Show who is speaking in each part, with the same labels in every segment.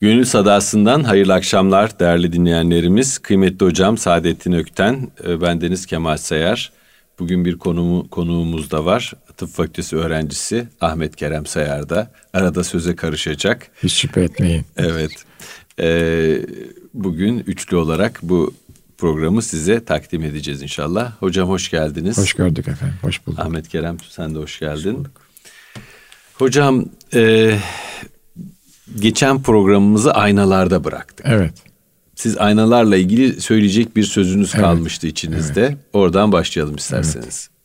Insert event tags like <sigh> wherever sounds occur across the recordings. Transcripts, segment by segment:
Speaker 1: Gönül Sadası'ndan hayırlı akşamlar değerli dinleyenlerimiz. Kıymetli hocam Saadettin Ökten, e, bendeniz Kemal Sayar. Bugün bir konumu, konuğumuz da var. Tıp Fakültesi öğrencisi Ahmet Kerem Sayar da arada söze karışacak.
Speaker 2: Hiç şüphe etmeyin.
Speaker 1: Evet. Ee, bugün üçlü olarak bu programı size takdim edeceğiz inşallah. Hocam hoş geldiniz.
Speaker 2: Hoş gördük efendim. Hoş bulduk.
Speaker 1: Ahmet Kerem sen de hoş geldin. Hoş Hocam e, geçen programımızı aynalarda bıraktık.
Speaker 2: Evet.
Speaker 1: Siz aynalarla ilgili söyleyecek bir sözünüz evet. kalmıştı içinizde. Evet. Oradan başlayalım isterseniz. Evet.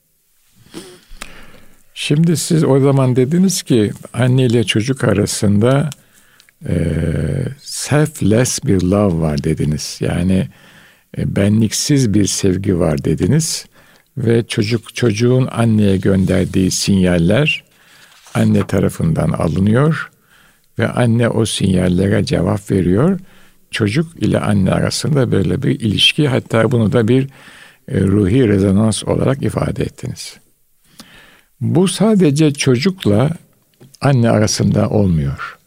Speaker 2: Şimdi siz o zaman dediniz ki anne ile çocuk arasında e, selfless bir love var dediniz. Yani e, benliksiz bir sevgi var dediniz ve çocuk çocuğun anneye gönderdiği sinyaller anne tarafından alınıyor ve anne o sinyallere cevap veriyor. Çocuk ile anne arasında böyle bir ilişki hatta bunu da bir e, ruhi rezonans olarak ifade ettiniz. Bu sadece çocukla anne arasında olmuyor.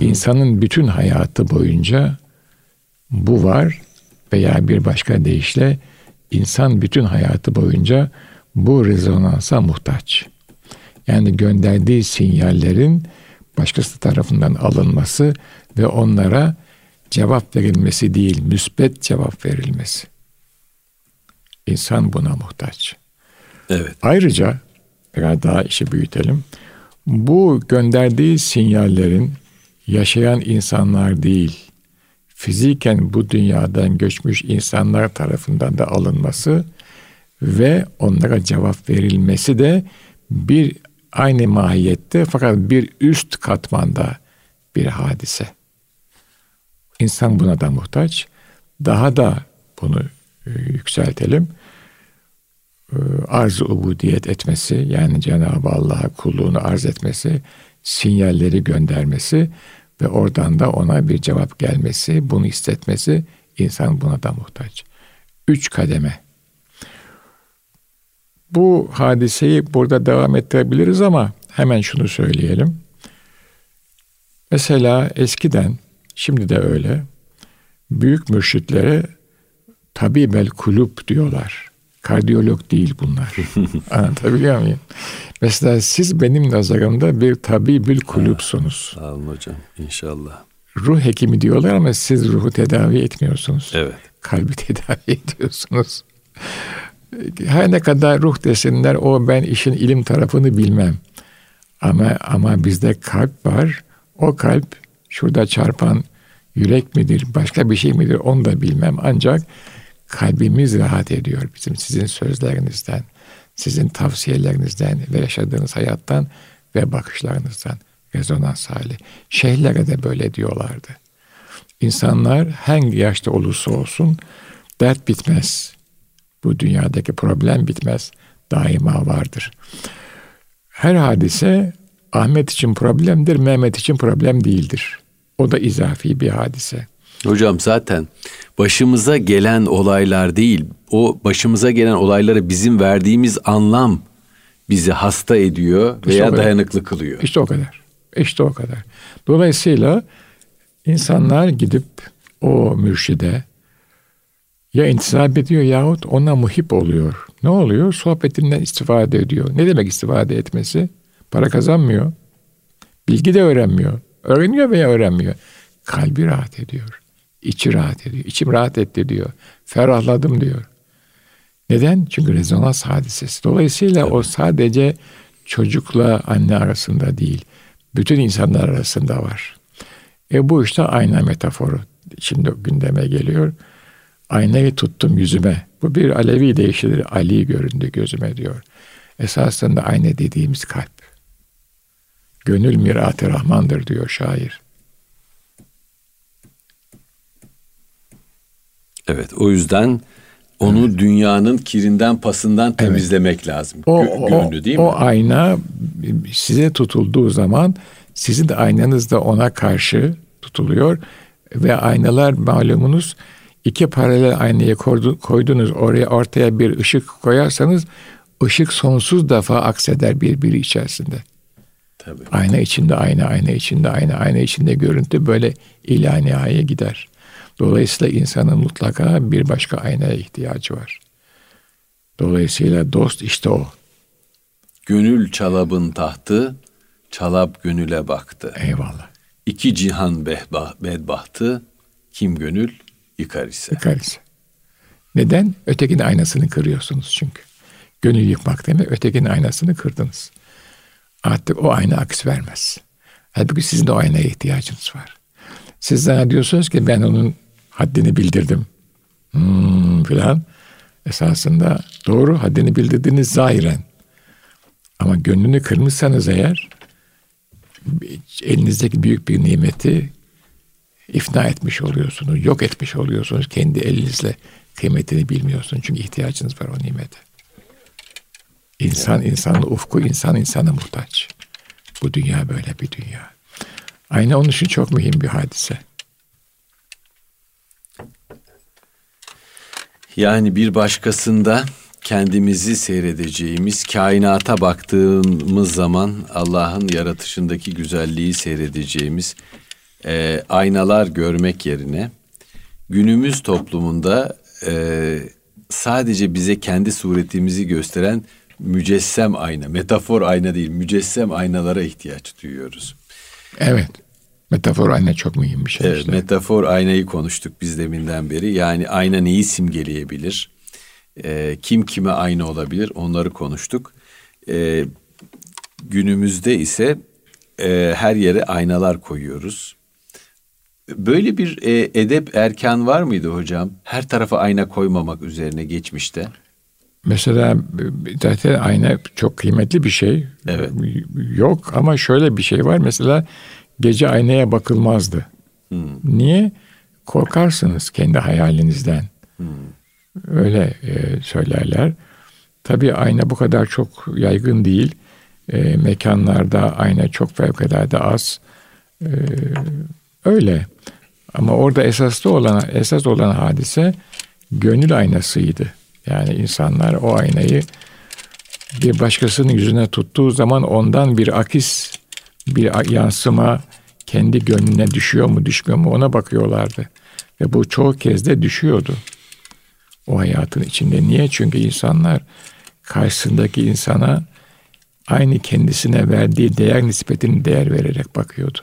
Speaker 2: İnsanın bütün hayatı boyunca bu var veya bir başka deyişle insan bütün hayatı boyunca bu rezonansa muhtaç. Yani gönderdiği sinyallerin başkası tarafından alınması ve onlara cevap verilmesi değil, müspet cevap verilmesi. İnsan buna muhtaç.
Speaker 1: Evet.
Speaker 2: Ayrıca biraz daha işi büyütelim. Bu gönderdiği sinyallerin yaşayan insanlar değil, fiziken bu dünyadan göçmüş insanlar tarafından da alınması ve onlara cevap verilmesi de bir aynı mahiyette fakat bir üst katmanda bir hadise. İnsan buna da muhtaç. Daha da bunu e, yükseltelim. E, arz-ı ubudiyet etmesi yani Cenab-ı Allah'a kulluğunu arz etmesi, sinyalleri göndermesi ve oradan da ona bir cevap gelmesi, bunu hissetmesi insan buna da muhtaç. Üç kademe. Bu hadiseyi burada devam ettirebiliriz ama hemen şunu söyleyelim. Mesela eskiden, şimdi de öyle, büyük mürşitlere tabibel kulüp diyorlar. Kardiyolog değil bunlar. <laughs> Anlatabiliyor muyum? Mesela siz benim nazarımda bir tabibül kulüpsunuz.
Speaker 1: Sağ olun hocam inşallah.
Speaker 2: Ruh hekimi diyorlar ama siz ruhu tedavi etmiyorsunuz.
Speaker 1: Evet.
Speaker 2: Kalbi <laughs> tedavi ediyorsunuz. Her ne kadar ruh desinler o ben işin ilim tarafını bilmem. Ama ama bizde kalp var. O kalp şurada çarpan yürek midir, başka bir şey midir onu da bilmem. Ancak kalbimiz rahat ediyor bizim sizin sözlerinizden, sizin tavsiyelerinizden ve yaşadığınız hayattan ve bakışlarınızdan rezonans hali. Şeyhlere de böyle diyorlardı. İnsanlar hangi yaşta olursa olsun dert bitmez. Bu dünyadaki problem bitmez. Daima vardır. Her hadise Ahmet için problemdir, Mehmet için problem değildir. O da izafi bir hadise.
Speaker 1: Hocam zaten başımıza gelen olaylar değil, o başımıza gelen olaylara bizim verdiğimiz anlam bizi hasta ediyor işte veya dayanıklı kılıyor.
Speaker 2: İşte o kadar. İşte o kadar. Dolayısıyla insanlar gidip o mürşide ya intisap ediyor yahut ona muhip oluyor. Ne oluyor? Sohbetinden istifade ediyor. Ne demek istifade etmesi? Para kazanmıyor. Bilgi de öğrenmiyor. Öğreniyor veya öğrenmiyor. Kalbi rahat ediyor. İçi rahat ediyor. İçim rahat etti diyor. Ferahladım diyor. Neden? Çünkü rezonans hadisesi. Dolayısıyla Tabii. o sadece çocukla anne arasında değil. Bütün insanlar arasında var. E bu işte ayna metaforu. Şimdi gündeme geliyor. Aynayı tuttum yüzüme. Bu bir Alevi deyişidir. Ali göründü gözüme diyor. Esasında ayna dediğimiz kalp. Gönül mirat-ı Rahmandır diyor şair.
Speaker 1: Evet o yüzden onu evet. dünyanın kirinden pasından temizlemek evet. lazım.
Speaker 2: O, Gönlü değil mi? O ayna size tutulduğu zaman sizin de aynanız da ona karşı tutuluyor ve aynalar malumunuz iki paralel aynaya koydunuz oraya ortaya bir ışık koyarsanız ışık sonsuz defa akseder birbiri içerisinde. Tabii. Ayna içinde ayna, ayna içinde ayna, ayna içinde görüntü böyle ila nihaya gider. Dolayısıyla insanın mutlaka bir başka aynaya ihtiyacı var. Dolayısıyla dost işte o.
Speaker 1: Gönül çalabın tahtı, çalap gönüle baktı.
Speaker 2: Eyvallah.
Speaker 1: İki cihan behbah, bedbahtı, kim gönül yıkar ise.
Speaker 2: Yıkar ise. Neden? Ötekinin aynasını kırıyorsunuz çünkü. Gönül yıkmak demek ötekinin aynasını kırdınız. Artık o ayna aks vermez. Halbuki sizin de o aynaya ihtiyacınız var. Siz zannediyorsunuz ki ben onun haddini bildirdim. Hmm, filan. Esasında doğru haddini bildirdiniz zahiren. Ama gönlünü kırmışsanız eğer elinizdeki büyük bir nimeti ifna etmiş oluyorsunuz, yok etmiş oluyorsunuz. Kendi elinizle kıymetini bilmiyorsunuz. Çünkü ihtiyacınız var o nimete. İnsan insanın ufku, insan insana muhtaç. Bu dünya böyle bir dünya. Aynı onun için çok mühim bir hadise.
Speaker 1: Yani bir başkasında kendimizi seyredeceğimiz, kainata baktığımız zaman Allah'ın yaratışındaki güzelliği seyredeceğimiz e, aynalar görmek yerine günümüz toplumunda e, sadece bize kendi suretimizi gösteren mücessem ayna, metafor ayna değil, mücessem aynalara ihtiyaç duyuyoruz.
Speaker 2: Evet. Metafor ayna çok mühim bir şey.
Speaker 1: Evet, işte. metafor aynayı konuştuk biz deminden beri. Yani ayna neyi simgeleyebilir? E, kim kime aynı olabilir? Onları konuştuk. E, günümüzde ise e, her yere aynalar koyuyoruz. Böyle bir e, edep erkan var mıydı hocam? Her tarafa ayna koymamak üzerine geçmişte.
Speaker 2: Mesela zaten ayna çok kıymetli bir şey.
Speaker 1: Evet.
Speaker 2: Yok ama şöyle bir şey var. Mesela gece aynaya bakılmazdı. Hmm. Niye? Korkarsınız kendi hayalinizden. Hmm. Öyle e, söylerler. Tabii ayna bu kadar çok yaygın değil. E, mekanlarda ayna çok fevkalade az. E, öyle. Ama orada esaslı olan esas olan hadise gönül aynasıydı. Yani insanlar o aynayı bir başkasının yüzüne tuttuğu zaman ondan bir akis, bir yansıma kendi gönlüne düşüyor mu düşmüyor mu ona bakıyorlardı. Ve bu çoğu kez de düşüyordu. O hayatın içinde. Niye? Çünkü insanlar karşısındaki insana aynı kendisine verdiği değer nispetini değer vererek bakıyordu.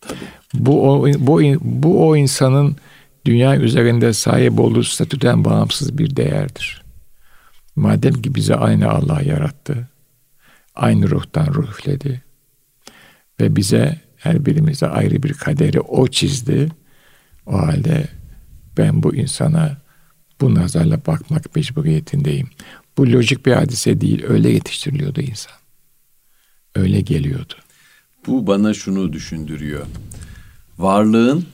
Speaker 2: Tabii. Bu o, bu, bu o insanın dünya üzerinde sahip olduğu statüden bağımsız bir değerdir. Madem ki bize aynı Allah yarattı, aynı ruhtan ruh üfledi ve bize her birimize ayrı bir kaderi o çizdi. O halde ben bu insana bu nazarla bakmak mecburiyetindeyim. Bu lojik bir hadise değil, öyle yetiştiriliyordu insan. Öyle geliyordu.
Speaker 1: Bu bana şunu düşündürüyor. Varlığın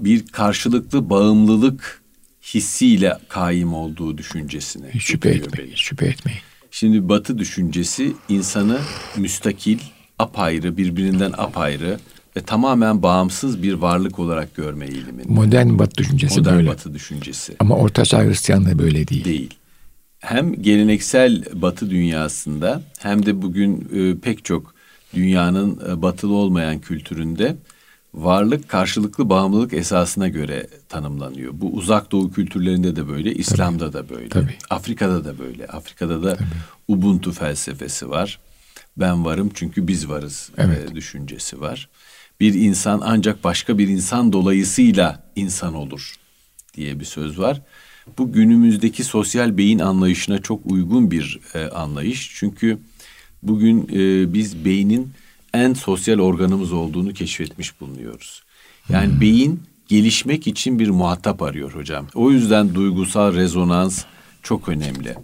Speaker 1: bir karşılıklı bağımlılık hissiyle kaim olduğu düşüncesine.
Speaker 2: Hiç şüphe etmeyin, beni. şüphe etmeyin.
Speaker 1: Şimdi Batı düşüncesi insanı müstakil, apayrı, birbirinden apayrı ve tamamen bağımsız bir varlık olarak görme eğiliminde.
Speaker 2: Modern Batı düşüncesi
Speaker 1: Modern
Speaker 2: böyle.
Speaker 1: Batı düşüncesi.
Speaker 2: Ama Ortaçağ Hristiyanlığı böyle değil.
Speaker 1: Değil. Hem geleneksel Batı dünyasında hem de bugün e, pek çok dünyanın e, batılı olmayan kültüründe varlık karşılıklı bağımlılık esasına göre tanımlanıyor. Bu uzak doğu kültürlerinde de böyle, İslam'da da böyle. Tabii. Afrika'da da böyle. Afrika'da da Tabii. Ubuntu felsefesi var. Ben varım çünkü biz varız evet. e, düşüncesi var. Bir insan ancak başka bir insan dolayısıyla insan olur diye bir söz var. Bu günümüzdeki sosyal beyin anlayışına çok uygun bir e, anlayış. Çünkü bugün e, biz beynin en sosyal organımız olduğunu keşfetmiş bulunuyoruz. Yani hmm. beyin gelişmek için bir muhatap arıyor hocam. O yüzden duygusal rezonans çok önemli.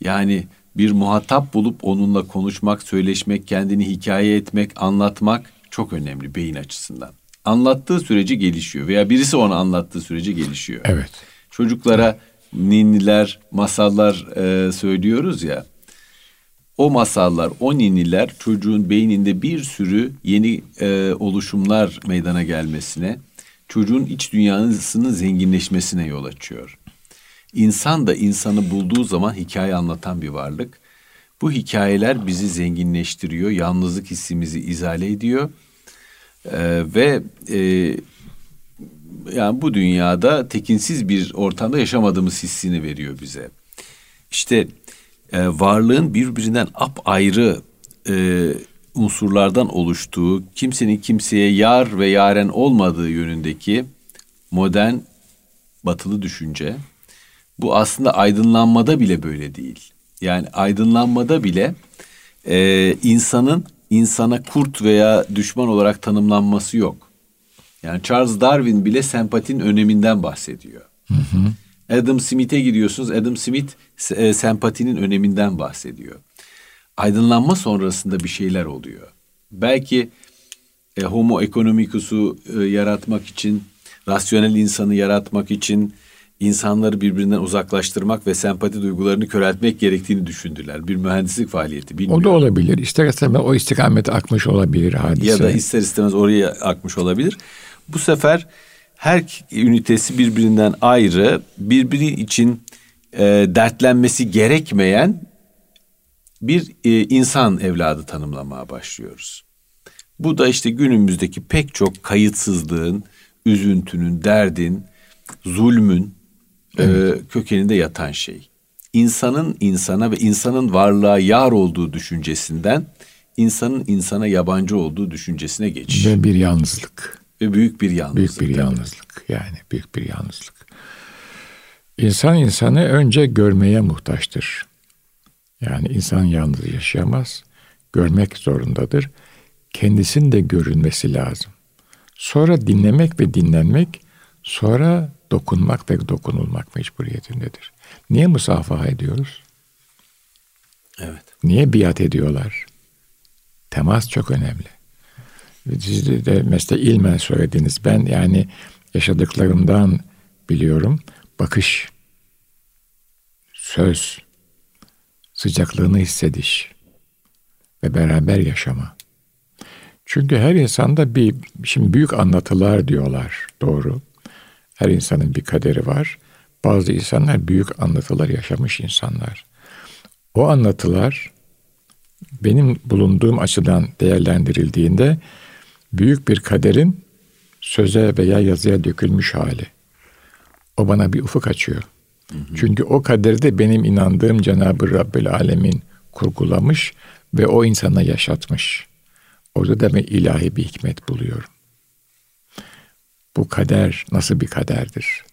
Speaker 1: Yani bir muhatap bulup onunla konuşmak, söyleşmek, kendini hikaye etmek, anlatmak çok önemli beyin açısından. Anlattığı sürece gelişiyor veya birisi onu anlattığı sürece gelişiyor.
Speaker 2: Evet.
Speaker 1: Çocuklara ninniler, masallar e, söylüyoruz ya o masallar, o niniler çocuğun beyninde bir sürü yeni e, oluşumlar meydana gelmesine, çocuğun iç dünyasının zenginleşmesine yol açıyor. İnsan da insanı bulduğu zaman hikaye anlatan bir varlık. Bu hikayeler bizi zenginleştiriyor, yalnızlık hissimizi izale ediyor ee, ve e, yani bu dünyada tekinsiz bir ortamda yaşamadığımız hissini veriyor bize. İşte e, varlığın birbirinden apayrı e, unsurlardan oluştuğu, kimsenin kimseye yar ve yaren olmadığı yönündeki modern batılı düşünce bu aslında aydınlanmada bile böyle değil. Yani aydınlanmada bile e, insanın insana kurt veya düşman olarak tanımlanması yok. Yani Charles Darwin bile sempatin öneminden bahsediyor. Hı hı. Adam Smith'e gidiyorsunuz. Adam Smith e, sempatinin öneminden bahsediyor. Aydınlanma sonrasında bir şeyler oluyor. Belki e, homo economicus'u e, yaratmak için, rasyonel insanı yaratmak için insanları birbirinden uzaklaştırmak ve sempati duygularını köreltmek gerektiğini düşündüler. Bir mühendislik faaliyeti bilmiyorum.
Speaker 2: O da olabilir. İster istemez o istikamete akmış olabilir hadise.
Speaker 1: Ya da ister istemez oraya akmış olabilir. Bu sefer her ünitesi birbirinden ayrı, birbiri için e, dertlenmesi gerekmeyen bir e, insan evladı tanımlamaya başlıyoruz. Bu da işte günümüzdeki pek çok kayıtsızlığın, üzüntünün, derdin, zulmün e, evet. e, kökeninde yatan şey. İnsanın insana ve insanın varlığa yar olduğu düşüncesinden insanın insana yabancı olduğu düşüncesine geçiş.
Speaker 2: Ve bir yalnızlık.
Speaker 1: Ve büyük bir yalnızlık.
Speaker 2: Büyük bir yalnızlık yani büyük bir yalnızlık. İnsan insanı önce görmeye muhtaçtır. Yani insan yalnız yaşayamaz. Görmek zorundadır. Kendisinin de görünmesi lazım. Sonra dinlemek ve dinlenmek, sonra dokunmak ve dokunulmak mecburiyetindedir. Niye musafaha ediyoruz?
Speaker 1: Evet.
Speaker 2: Niye biat ediyorlar? Temas çok önemli. Siz de mesela ilmen söylediniz. Ben yani yaşadıklarımdan biliyorum. Bakış, söz, sıcaklığını hissediş ve beraber yaşama. Çünkü her insanda bir, şimdi büyük anlatılar diyorlar, doğru. Her insanın bir kaderi var. Bazı insanlar büyük anlatılar yaşamış insanlar. O anlatılar benim bulunduğum açıdan değerlendirildiğinde büyük bir kaderin söze veya yazıya dökülmüş hali. O bana bir ufuk açıyor. Hı hı. Çünkü o kaderde benim inandığım Cenab-ı Rabbel Alemin kurgulamış ve o insana yaşatmış. Orada da ben ilahi bir hikmet buluyorum. Bu kader nasıl bir kaderdir?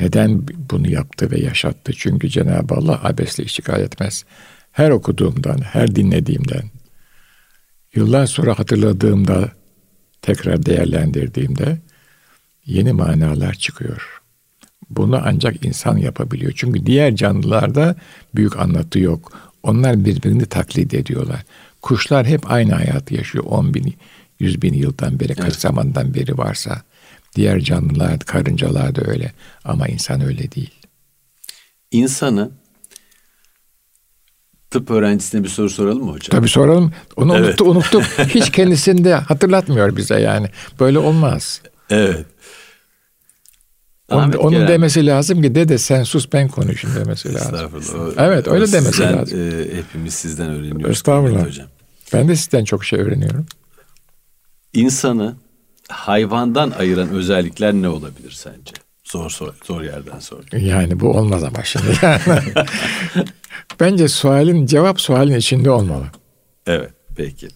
Speaker 2: Neden bunu yaptı ve yaşattı? Çünkü Cenab-ı Allah abesle iştigal etmez. Her okuduğumdan, her dinlediğimden, Yıllar sonra hatırladığımda, tekrar değerlendirdiğimde yeni manalar çıkıyor. Bunu ancak insan yapabiliyor. Çünkü diğer canlılarda büyük anlatı yok. Onlar birbirini taklit ediyorlar. Kuşlar hep aynı hayatı yaşıyor. 10 bin, 100 bin yıldan beri, kaç evet. zamandan beri varsa. Diğer canlılar, karıncalar da öyle. Ama insan öyle değil.
Speaker 1: İnsanı tıp öğrencisine bir soru soralım mı hocam?
Speaker 2: Tabii soralım. Onu evet. unuttu, unuttum. <laughs> Hiç kendisini de hatırlatmıyor bize yani. Böyle olmaz.
Speaker 1: Evet.
Speaker 2: Onun, onun demesi lazım ki dede sen sus ben konuşayım demesi lazım. Estağfurullah. Evet öyle demesi
Speaker 1: sizden,
Speaker 2: lazım.
Speaker 1: E, hepimiz sizden öğreniyoruz.
Speaker 2: Estağfurullah. Hocam. Ben de sizden çok şey öğreniyorum.
Speaker 1: İnsanı hayvandan ayıran özellikler ne olabilir sence? Zor zor, zor yerden sor.
Speaker 2: Yani bu olmaz ama şimdi. <laughs> Bence sualin cevap sualin içinde olmalı.
Speaker 1: Evet peki.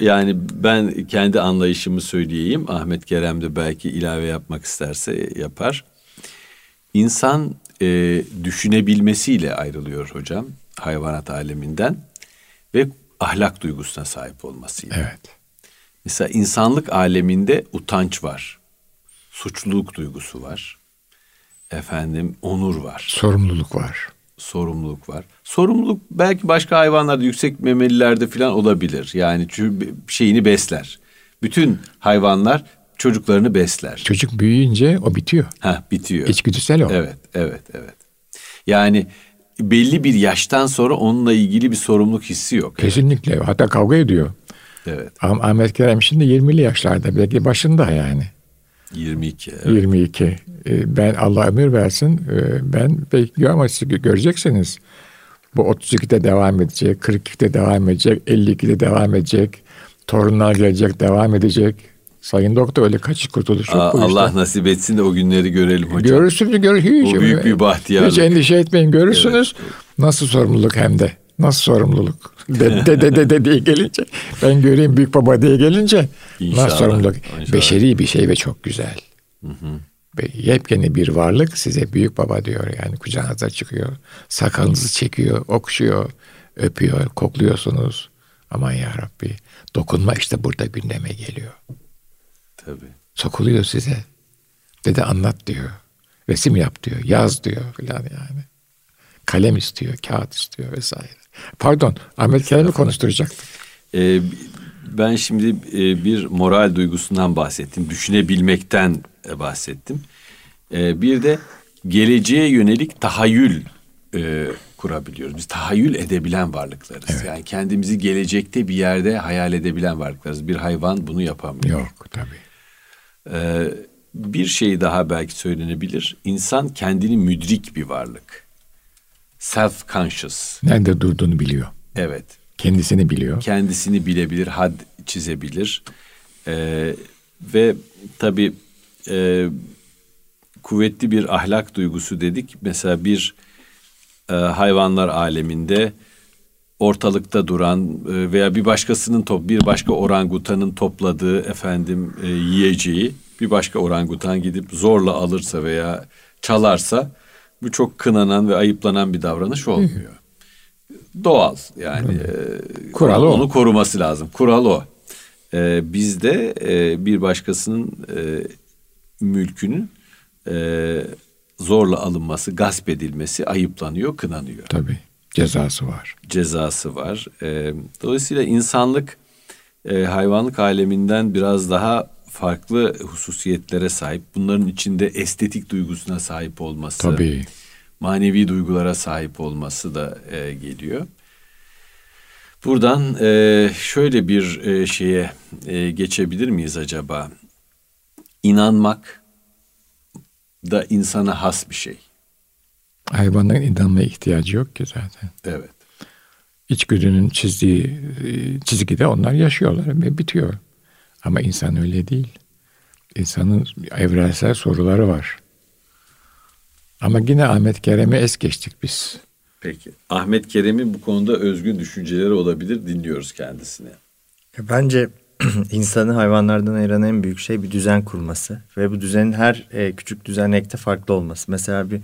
Speaker 1: Yani ben kendi anlayışımı söyleyeyim. Ahmet Kerem de belki ilave yapmak isterse yapar. İnsan e, düşünebilmesiyle ayrılıyor hocam hayvanat aleminden ve ahlak duygusuna sahip olmasıyla.
Speaker 2: Evet.
Speaker 1: Mesela insanlık aleminde utanç var. Suçluluk duygusu var. Efendim onur var.
Speaker 2: Sorumluluk var
Speaker 1: sorumluluk var. Sorumluluk belki başka hayvanlarda yüksek memelilerde falan olabilir. Yani çünkü şeyini besler. Bütün hayvanlar çocuklarını besler.
Speaker 2: Çocuk büyüyünce o bitiyor.
Speaker 1: Ha bitiyor.
Speaker 2: İçgüdüsel o.
Speaker 1: Evet, evet, evet. Yani belli bir yaştan sonra onunla ilgili bir sorumluluk hissi yok.
Speaker 2: Kesinlikle. Evet. Hatta kavga ediyor.
Speaker 1: Evet.
Speaker 2: Ahmet Kerem şimdi 20'li yaşlarda belki başında yani.
Speaker 1: 22. Evet.
Speaker 2: 22. Ee, ben Allah ömür versin. Ee, ben bekliyorum ama siz göreceksiniz. Bu 32'de devam edecek, 42'de devam edecek, 52'de devam edecek. Torunlar gelecek, devam edecek. Sayın doktor öyle kaçış kurtuluş yok
Speaker 1: Aa,
Speaker 2: bu
Speaker 1: Allah
Speaker 2: işte.
Speaker 1: nasip etsin de o günleri görelim hocam.
Speaker 2: Görürsünüz, gör, hiç,
Speaker 1: Bu büyük bir bahtiyarlık.
Speaker 2: Hiç endişe etmeyin, görürsünüz. Nasıl sorumluluk hem de. Nasıl sorumluluk? De de de diye gelince, ben göreyim büyük baba diye gelince
Speaker 1: İnşallah,
Speaker 2: nasıl sorumluluk?
Speaker 1: inşallah.
Speaker 2: Beşeri bir şey ve çok güzel. Ve yepyeni bir varlık size büyük baba diyor yani kucağınıza çıkıyor. Sakalınızı çekiyor, okşuyor, öpüyor, kokluyorsunuz. Aman ya Rabbi dokunma işte burada gündeme geliyor.
Speaker 1: Tabii.
Speaker 2: Sokuluyor size. Dede anlat diyor. Resim yap diyor. Yaz diyor filan yani. Kalem istiyor, kağıt istiyor vesaire. Pardon, Ahmet Kerem'i konuşturacaktım.
Speaker 1: Ee, ben şimdi e, bir moral duygusundan bahsettim. Düşünebilmekten e, bahsettim. Ee, bir de geleceğe yönelik tahayyül e, kurabiliyoruz. Biz tahayyül edebilen varlıklarız. Yani kendimizi gelecekte bir yerde hayal edebilen varlıklarız. Bir hayvan bunu yapamıyor.
Speaker 2: Yok tabii.
Speaker 1: Ee, bir şey daha belki söylenebilir. İnsan kendini müdrik bir varlık. Self-conscious.
Speaker 2: Nerede durduğunu biliyor.
Speaker 1: Evet.
Speaker 2: Kendisini biliyor.
Speaker 1: kendisini bilebilir, had çizebilir. Ee, ve tabii e, kuvvetli bir ahlak duygusu dedik. Mesela bir e, hayvanlar aleminde ortalıkta duran e, veya bir başkasının top bir başka orangutanın topladığı efendim e, yiyeceği bir başka orangutan gidip zorla alırsa veya çalarsa bu çok kınanan ve ayıplanan bir davranış olmuyor. Doğal yani e,
Speaker 2: Kural o.
Speaker 1: onu koruması lazım. Kural o. E, bizde e, bir başkasının e, mülkünün e, zorla alınması, gasp edilmesi ayıplanıyor, kınanıyor
Speaker 2: Tabii. Cezası var.
Speaker 1: cezası var. E, dolayısıyla insanlık e, hayvanlık aleminden biraz daha farklı hususiyetlere sahip. Bunların içinde estetik duygusuna sahip olması,
Speaker 2: Tabii.
Speaker 1: manevi duygulara sahip olması da e, geliyor. Buradan e, şöyle bir e, şeye e, geçebilir miyiz acaba? İnanmak da insana has bir şey.
Speaker 2: Hayvanların inanmaya ihtiyacı yok ki zaten.
Speaker 1: Evet.
Speaker 2: İçgüdünün çizdiği e, çizgide onlar yaşıyorlar ve bitiyor. Ama insan öyle değil. İnsanın evrensel soruları var. Ama yine Ahmet Kerem'i es geçtik biz.
Speaker 1: Peki. Ahmet Kerem'in bu konuda özgün düşünceleri olabilir. Dinliyoruz kendisini.
Speaker 3: Bence <clears throat> insanı hayvanlardan ayıran en büyük şey bir düzen kurması ve bu düzenin her e, küçük düzenekte farklı olması. Mesela bir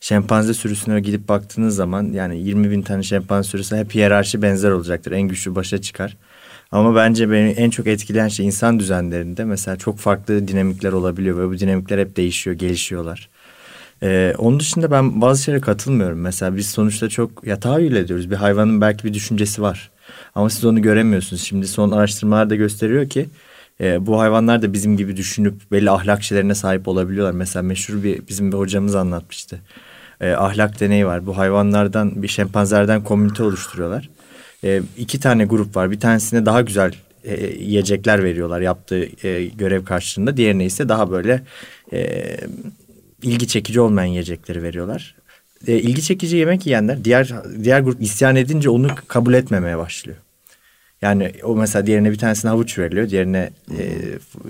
Speaker 3: şempanze sürüsüne gidip baktığınız zaman yani 20 bin tane şempanze sürüsü hep hiyerarşi benzer olacaktır. En güçlü başa çıkar. Ama bence beni en çok etkileyen şey insan düzenlerinde mesela çok farklı dinamikler olabiliyor ve bu dinamikler hep değişiyor, gelişiyorlar. Ee, onun dışında ben bazı şeylere katılmıyorum. Mesela biz sonuçta çok ya tahayyül ediyoruz. Bir hayvanın belki bir düşüncesi var. Ama siz onu göremiyorsunuz. Şimdi son araştırmalar da gösteriyor ki e, bu hayvanlar da bizim gibi düşünüp belli ahlak şeylerine sahip olabiliyorlar. Mesela meşhur bir bizim bir hocamız anlatmıştı. E, ahlak deneyi var. Bu hayvanlardan bir şempanzelerden komünite oluşturuyorlar. E, iki tane grup var. Bir tanesine daha güzel e, yiyecekler veriyorlar yaptığı e, görev karşılığında. Diğerine ise daha böyle e, ilgi çekici olmayan yiyecekleri veriyorlar. E, ilgi çekici yemek yiyenler diğer diğer grup isyan edince onu kabul etmemeye başlıyor. Yani o mesela diğerine bir tanesine havuç veriliyor. Diğerine e,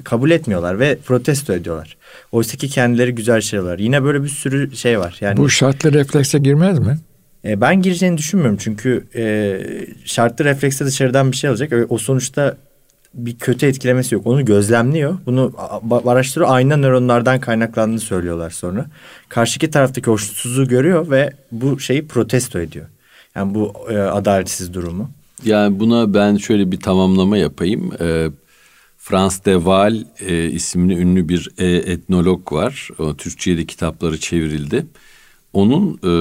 Speaker 3: kabul etmiyorlar ve protesto ediyorlar. Oysa ki kendileri güzel şeyler. Yine böyle bir sürü şey var. Yani
Speaker 2: Bu şartlı reflekse girmez mi?
Speaker 3: E, ben gireceğini düşünmüyorum. Çünkü e, şartlı reflekste dışarıdan bir şey olacak. E, O sonuçta bir kötü etkilemesi yok. Onu gözlemliyor. Bunu araştırıyor. Ayna nöronlardan kaynaklandığını söylüyorlar sonra. Karşıki taraftaki hoşnutsuzluğu görüyor ve bu şeyi protesto ediyor. Yani bu e, adaletsiz durumu.
Speaker 1: Yani buna ben şöyle bir tamamlama yapayım. Ee, Frans de Waal e, isimli ünlü bir e, etnolog var. O, Türkçe'ye de kitapları çevrildi. Onun e,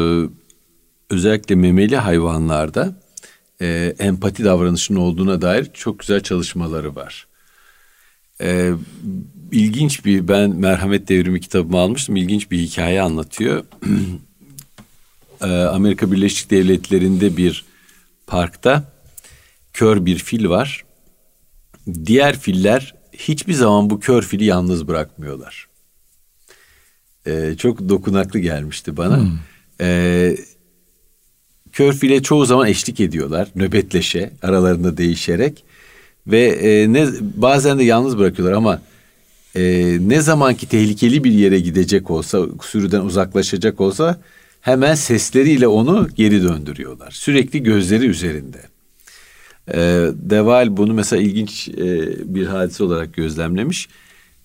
Speaker 1: özellikle memeli hayvanlarda e, empati davranışının olduğuna dair çok güzel çalışmaları var. E, ilginç bir ben Merhamet Devrimi kitabımı almıştım. İlginç bir hikaye anlatıyor. <clears throat> e, Amerika Birleşik Devletleri'nde bir parkta kör bir fil var. Diğer filler hiçbir zaman bu kör fili yalnız bırakmıyorlar. Ee, çok dokunaklı gelmişti bana. Ee, Körfile çoğu zaman eşlik ediyorlar nöbetleşe aralarında değişerek ve e, ne bazen de yalnız bırakıyorlar ama e, ne zamanki tehlikeli bir yere gidecek olsa sürüden uzaklaşacak olsa hemen sesleriyle onu geri döndürüyorlar. Sürekli gözleri üzerinde. E, Deval bunu mesela ilginç e, bir hadise olarak gözlemlemiş.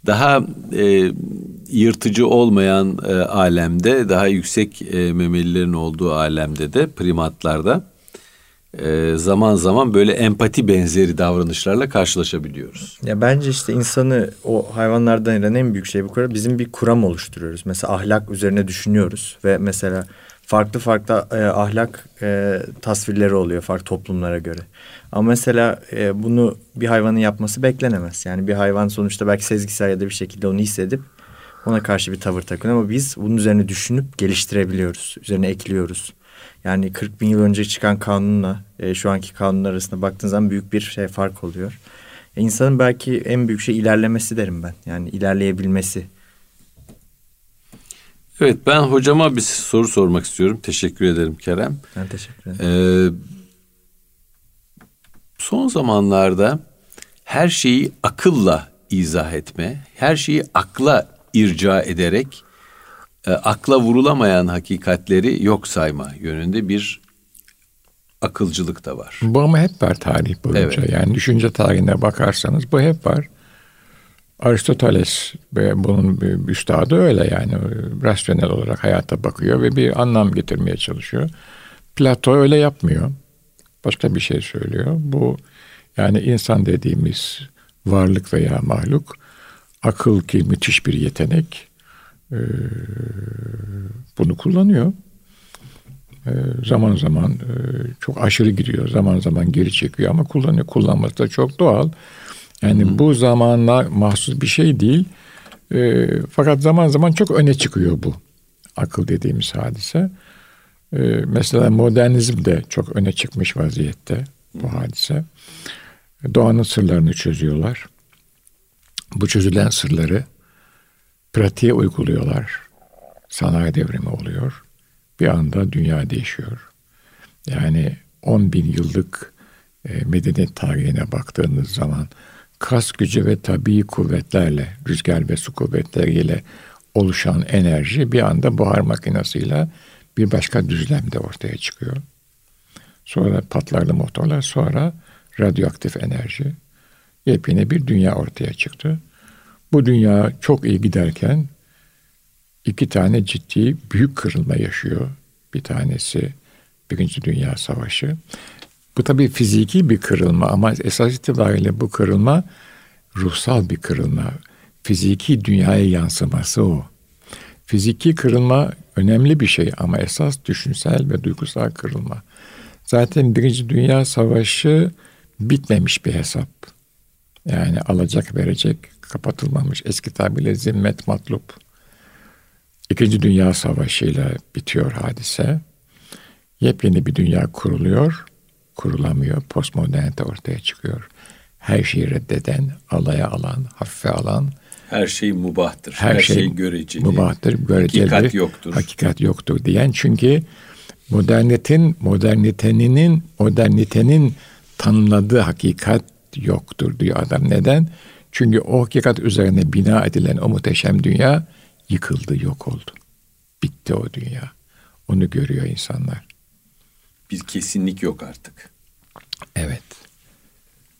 Speaker 1: Daha e, yırtıcı olmayan e, alemde, daha yüksek e, memelilerin olduğu alemde de primatlarda e, zaman zaman böyle empati benzeri davranışlarla karşılaşabiliyoruz.
Speaker 3: Ya bence işte insanı o hayvanlardan ayıran en büyük şey bu kadar bizim bir kuram oluşturuyoruz. Mesela ahlak üzerine düşünüyoruz ve mesela farklı farklı e, ahlak e, tasvirleri oluyor farklı toplumlara göre. Ama mesela e, bunu bir hayvanın yapması beklenemez. Yani bir hayvan sonuçta belki sezgisel ya da bir şekilde onu hissedip ona karşı bir tavır takıyor ama biz bunun üzerine düşünüp geliştirebiliyoruz. Üzerine ekliyoruz. Yani 40 bin yıl önce çıkan kanunla e, şu anki kanun arasında baktığınız zaman büyük bir şey fark oluyor. E, insanın belki en büyük şey ilerlemesi derim ben. Yani ilerleyebilmesi.
Speaker 1: Evet ben hocama bir soru sormak istiyorum. Teşekkür ederim Kerem.
Speaker 3: Ben teşekkür ederim. Ee,
Speaker 1: son zamanlarda her şeyi akılla izah etme, her şeyi akla irca ederek e, akla vurulamayan hakikatleri yok sayma yönünde bir akılcılık da var.
Speaker 2: Bu ama hep var tarih boyunca. Evet. Yani düşünce tarihine bakarsanız bu hep var. Aristoteles ve bunun üstadı öyle yani rasyonel olarak hayata bakıyor ve bir anlam getirmeye çalışıyor. Plato öyle yapmıyor. Başka bir şey söylüyor. Bu yani insan dediğimiz varlık veya mahluk akıl ki müthiş bir yetenek bunu kullanıyor. Zaman zaman çok aşırı gidiyor, zaman zaman geri çekiyor ama kullanıyor. Kullanması da çok doğal. Yani hmm. bu zamanla mahsus bir şey değil. Ee, fakat zaman zaman çok öne çıkıyor bu akıl dediğimiz hadise. mesela modernizm de çok öne çıkmış vaziyette bu hadise. Doğanın sırlarını çözüyorlar. Bu çözülen sırları pratiğe uyguluyorlar. Sanayi devrimi oluyor. Bir anda dünya değişiyor. Yani 10 bin yıllık e, medeniyet tarihine baktığınız zaman kas gücü ve tabii kuvvetlerle, rüzgar ve su kuvvetleriyle oluşan enerji bir anda buhar makinesiyle bir başka düzlemde ortaya çıkıyor. Sonra patlarlı motorlar, sonra radyoaktif enerji. Yepyeni bir dünya ortaya çıktı. Bu dünya çok iyi giderken iki tane ciddi büyük kırılma yaşıyor. Bir tanesi Birinci Dünya Savaşı. Bu tabii fiziki bir kırılma ama esas itibariyle bu kırılma ruhsal bir kırılma. Fiziki dünyaya yansıması o. Fiziki kırılma önemli bir şey ama esas düşünsel ve duygusal kırılma. Zaten Birinci Dünya Savaşı bitmemiş bir hesap. Yani alacak verecek kapatılmamış eski tabirle zimmet matlup. İkinci Dünya Savaşı ile bitiyor hadise. Yepyeni bir dünya kuruluyor, kurulamıyor. Postmodernite ortaya çıkıyor. Her şeyi reddeden, alaya alan, hafife alan.
Speaker 1: Her şey mubahtır. Her, her şey, şey göreceli.
Speaker 2: Mubahtır, göreceli.
Speaker 1: Hakikat yoktur.
Speaker 2: Hakikat yoktur diyen çünkü modernitin, modernitenin, modernitenin tanımladığı hakikat yoktur diyor adam. Neden? Çünkü o hakikat üzerine bina edilen o muhteşem dünya yıkıldı, yok oldu. Bitti o dünya. Onu görüyor insanlar.
Speaker 1: Bir kesinlik yok artık.
Speaker 2: Evet.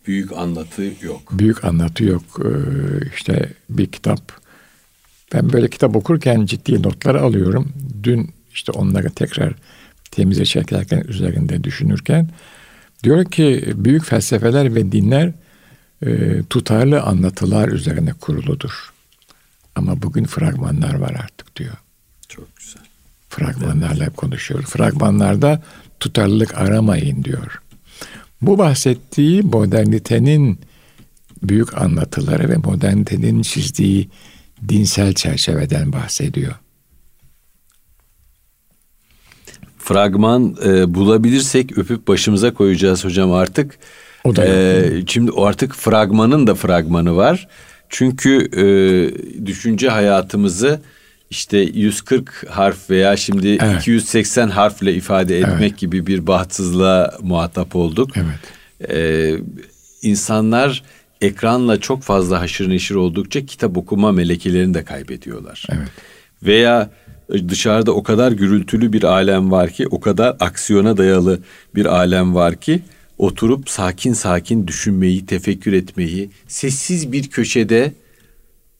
Speaker 1: Büyük anlatı yok.
Speaker 2: Büyük anlatı yok. Ee, işte bir kitap. Ben böyle kitap okurken ciddi notlar alıyorum. Dün işte onları tekrar temize çekerken üzerinde düşünürken diyor ki büyük felsefeler ve dinler e, tutarlı anlatılar üzerine kuruludur. Ama bugün fragmanlar var artık diyor.
Speaker 1: Çok güzel.
Speaker 2: Fragmanlarla evet. konuşuyor. Fragmanlarda tutarlılık aramayın diyor. Bu bahsettiği modernitenin büyük anlatıları ve modernitenin çizdiği dinsel çerçeveden bahsediyor.
Speaker 1: Fragman e, bulabilirsek öpüp başımıza koyacağız hocam artık. O da ee, şimdi artık fragmanın da fragmanı var. Çünkü e, düşünce hayatımızı işte 140 harf veya şimdi evet. 280 harfle ifade etmek evet. gibi bir bahtsızlığa muhatap olduk.
Speaker 2: Evet.
Speaker 1: Ee, insanlar ekranla çok fazla haşır neşir oldukça kitap okuma melekelerini de kaybediyorlar.
Speaker 2: Evet.
Speaker 1: Veya dışarıda o kadar gürültülü bir alem var ki, o kadar aksiyona dayalı bir alem var ki oturup sakin sakin düşünmeyi, tefekkür etmeyi, sessiz bir köşede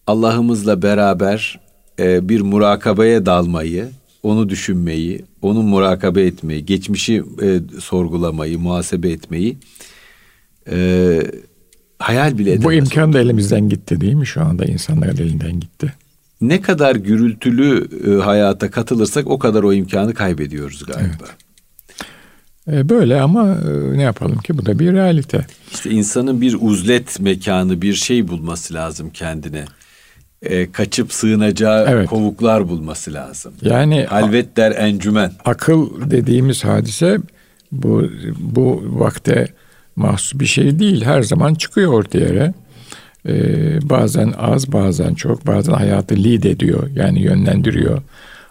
Speaker 1: Allah'ımızla beraber e, bir murakabeye dalmayı, onu düşünmeyi, onu murakabe etmeyi, geçmişi e, sorgulamayı, muhasebe etmeyi e, hayal bile edemez.
Speaker 2: Bu imkan da elimizden gitti değil mi? Şu anda insanların elinden gitti.
Speaker 1: Ne kadar gürültülü e, hayata katılırsak o kadar o imkanı kaybediyoruz galiba. Evet.
Speaker 2: E, böyle ama e, ne yapalım ki bu da bir realite.
Speaker 1: İşte insanın bir uzlet mekanı, bir şey bulması lazım kendine. E, kaçıp sığınacağı evet. kovuklar bulması lazım.
Speaker 2: Yani
Speaker 1: halvet der encümen.
Speaker 2: Akıl dediğimiz hadise bu bu vakte mahsus bir şey değil. Her zaman çıkıyor ortaya. Ee, bazen az, bazen çok, bazen hayatı lead ediyor. Yani yönlendiriyor.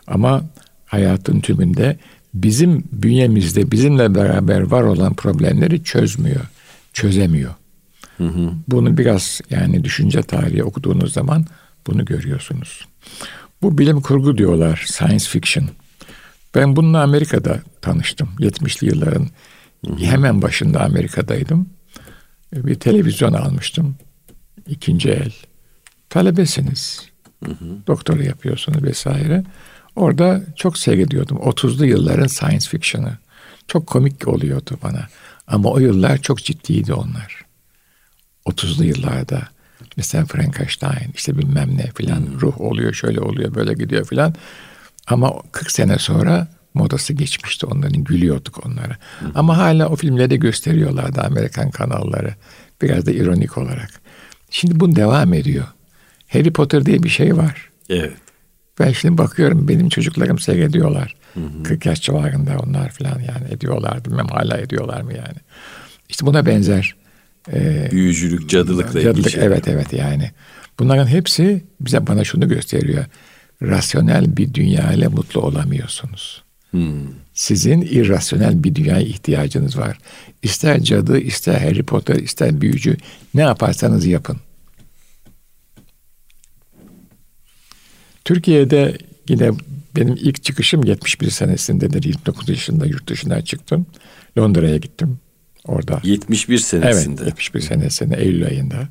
Speaker 2: Ama hayatın tümünde bizim bünyemizde bizimle beraber var olan problemleri çözmüyor, çözemiyor. Hı hı. Bunu biraz yani düşünce tarihi okuduğunuz zaman bunu görüyorsunuz. Bu bilim kurgu diyorlar, science fiction. Ben bununla Amerika'da tanıştım. 70'li yılların hemen başında Amerika'daydım. Bir televizyon almıştım. ikinci el. Talebesiniz. Hı hı. Doktora yapıyorsunuz vesaire. Orada çok seyrediyordum. 30'lu yılların science fiction'ı. Çok komik oluyordu bana. Ama o yıllar çok ciddiydi onlar. 30'lu yıllarda. Mesela Frankenstein işte bilmem ne filan hmm. ruh oluyor şöyle oluyor böyle gidiyor filan. Ama 40 sene sonra modası geçmişti onların gülüyorduk onlara. Hmm. Ama hala o filmleri gösteriyorlardı Amerikan kanalları. Biraz da ironik olarak. Şimdi bunu devam ediyor. Harry Potter diye bir şey var.
Speaker 1: Evet.
Speaker 2: Ben şimdi bakıyorum benim çocuklarım seyrediyorlar. Hı hı. 40 yaş civarında onlar falan yani ediyorlar. Bilmem hala ediyorlar mı yani. İşte buna benzer.
Speaker 1: E, Büyücülük, cadılıkla cadılık, ilgili
Speaker 2: Evet evet yani. Bunların hepsi bize bana şunu gösteriyor. Rasyonel bir dünya ile mutlu olamıyorsunuz. Hmm. Sizin irrasyonel bir dünyaya ihtiyacınız var. İster cadı, ister Harry Potter, ister büyücü ne yaparsanız yapın. Türkiye'de yine benim ilk çıkışım 71 senesindedir. 29 yaşında yurt dışına çıktım. Londra'ya gittim. Orada.
Speaker 1: 71 senesinde.
Speaker 2: Evet 71 senesinde Eylül ayında.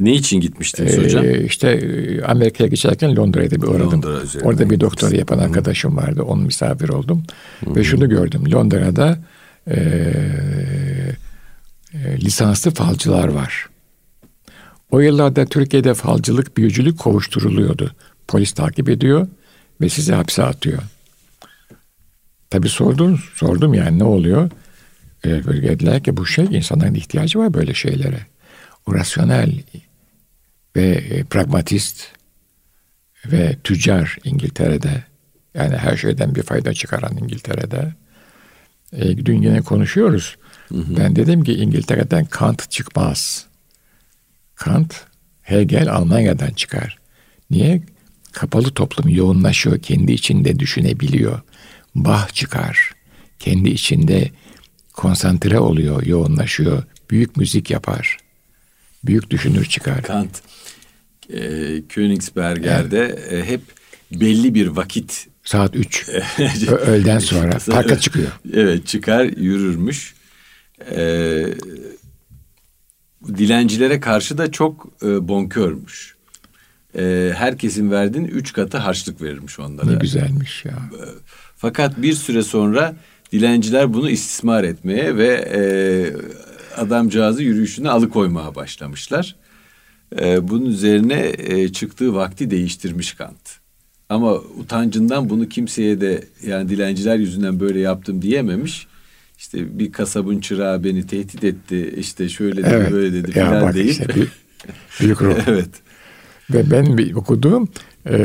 Speaker 1: Ne için gitmiştiniz ee, hocam?
Speaker 2: İşte e, Amerika'ya geçerken Londra'da bir uğradım. Londra Orada bir doktor yapan arkadaşım vardı. Onun misafir oldum. Hı-hı. Ve şunu gördüm. Londra'da e, e, lisanslı falcılar var. O yıllarda Türkiye'de falcılık, büyücülük kovuşturuluyordu. Polis takip ediyor ve sizi hapse atıyor. Tabii sordum, sordum yani ne oluyor? Dediler ki bu şey insanların ihtiyacı var böyle şeylere. O rasyonel ve e, pragmatist ve tüccar İngiltere'de yani her şeyden bir fayda çıkaran İngiltere'de e, dün yine konuşuyoruz. Hı hı. Ben dedim ki İngiltere'den Kant çıkmaz. Kant Hegel Almanya'dan çıkar. Niye? Kapalı toplum yoğunlaşıyor, kendi içinde düşünebiliyor. Bah çıkar, kendi içinde konsantre oluyor, yoğunlaşıyor, büyük müzik yapar, büyük düşünür çıkar.
Speaker 1: Kant, e, Königsberger'de evet. e, hep belli bir vakit
Speaker 2: saat 3 <laughs> öğleden sonra parka çıkıyor.
Speaker 1: Evet çıkar yürürmüş. Ee, dilencilere karşı da çok e, bonkörmüş e, herkesin verdiğin üç katı harçlık verirmiş onlara.
Speaker 2: Ne güzelmiş ya.
Speaker 1: Fakat bir süre sonra dilenciler bunu istismar etmeye ve e, adamcağızı yürüyüşüne alıkoymaya başlamışlar. E, bunun üzerine e, çıktığı vakti değiştirmiş Kant. Ama utancından bunu kimseye de yani dilenciler yüzünden böyle yaptım diyememiş. İşte bir kasabın çırağı beni tehdit etti işte şöyle dedi evet. böyle dedi
Speaker 2: ya falan deyip. Işte, büyük, <laughs> büyük ruh.
Speaker 1: evet.
Speaker 2: Ve ben bir okuduğum e,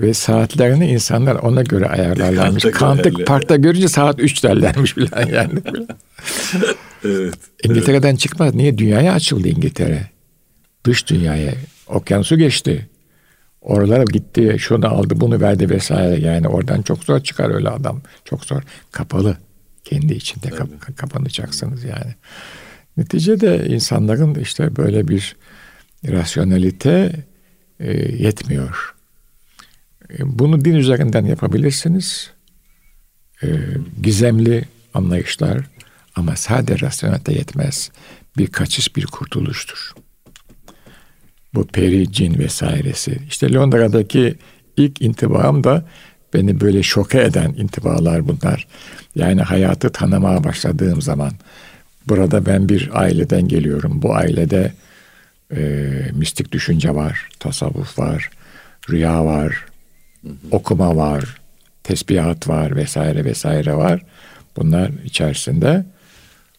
Speaker 2: ve saatlerini insanlar ona göre ayarlarlarmış. Kantık parkta görünce saat 3 derlermiş falan yani. <laughs>
Speaker 1: evet.
Speaker 2: İngiltere'den evet. çıkmaz. Niye? Dünyaya açıldı İngiltere. Dış dünyaya. Okyanusu geçti. Oralara gitti, şunu aldı, bunu verdi vesaire. Yani oradan çok zor çıkar öyle adam. Çok zor. Kapalı. Kendi içinde kap- kapanacaksınız yani. Neticede insanların işte böyle bir rasyonelite e, yetmiyor. E, bunu din üzerinden yapabilirsiniz. E, gizemli anlayışlar ama sadece rasyonelite yetmez. Bir kaçış, bir kurtuluştur. Bu peri, cin vesairesi. İşte Londra'daki ilk intibam da beni böyle şoke eden intibalar bunlar. Yani hayatı tanımaya başladığım zaman burada ben bir aileden geliyorum. Bu ailede e, mistik düşünce var, tasavvuf var, rüya var. Okuma var, tesbihat var vesaire vesaire var. Bunlar içerisinde